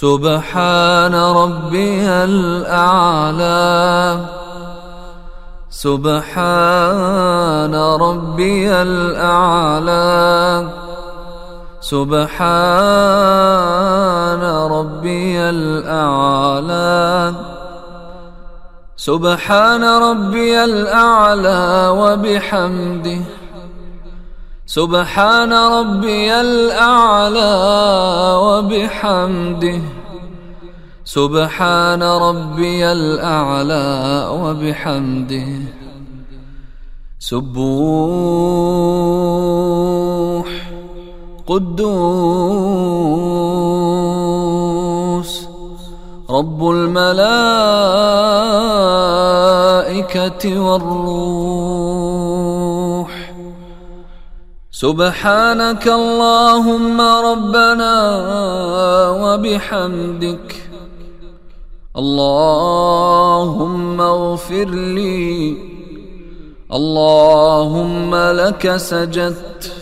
سبحان ربي الأعلى. سبحان ربي الأعلى. سبحان ربي الأعلى. سبحان ربي الأعلى وبحمده سبحان ربي الأعلى وبحمده. سبحان ربي الأعلى وبحمده. سبوح قدوس. رب الملائكة والروح. سبحانك اللهم ربنا وبحمدك. اللهم اغفر لي. اللهم لك سجدت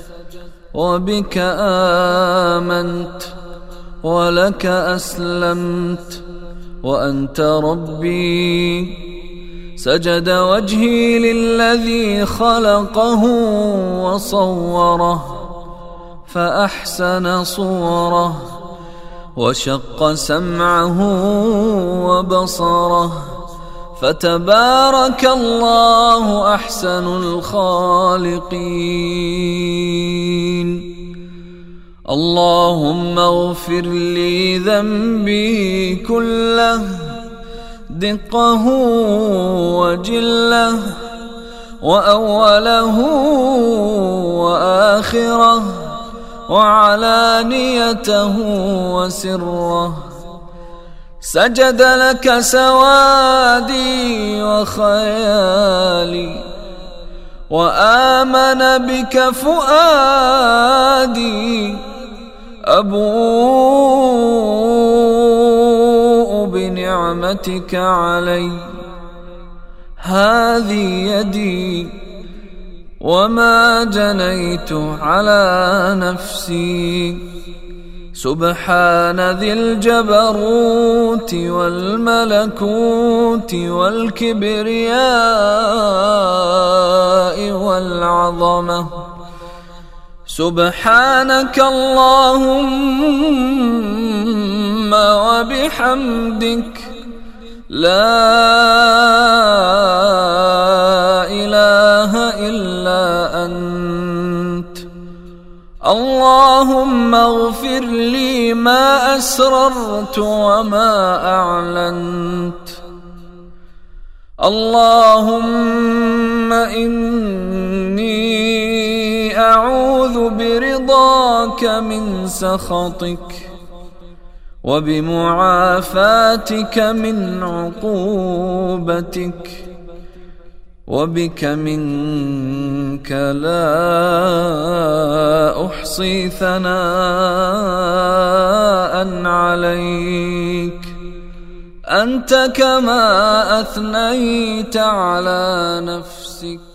وبك آمنت ولك أسلمت. وأنت ربي سجد وجهي للذي خلقه وصوره فأحسن صوره وشق سمعه وبصره فتبارك الله أحسن الخالقين. اللهم اغفر لي ذنبي كله دقه وجله وأوله وآخره وعلانيته وسره سجد لك سوادي وخيالي وآمن بك فؤادي أبوء بنعمتك علي. هذه يدي وما جنيت على نفسي. سبحان ذي الجبروت والملكوت والكبرياء والعظمة. سبحانك اللهم وبحمدك لا اللهم اغفر لي ما أسررت وما أعلنت. اللهم إني أعوذ برضاك من سخطك. وبمعافاتك من عقوبتك وبك منك لا أحصي ثناء عليك. أنت كما أثنيت على نفسك.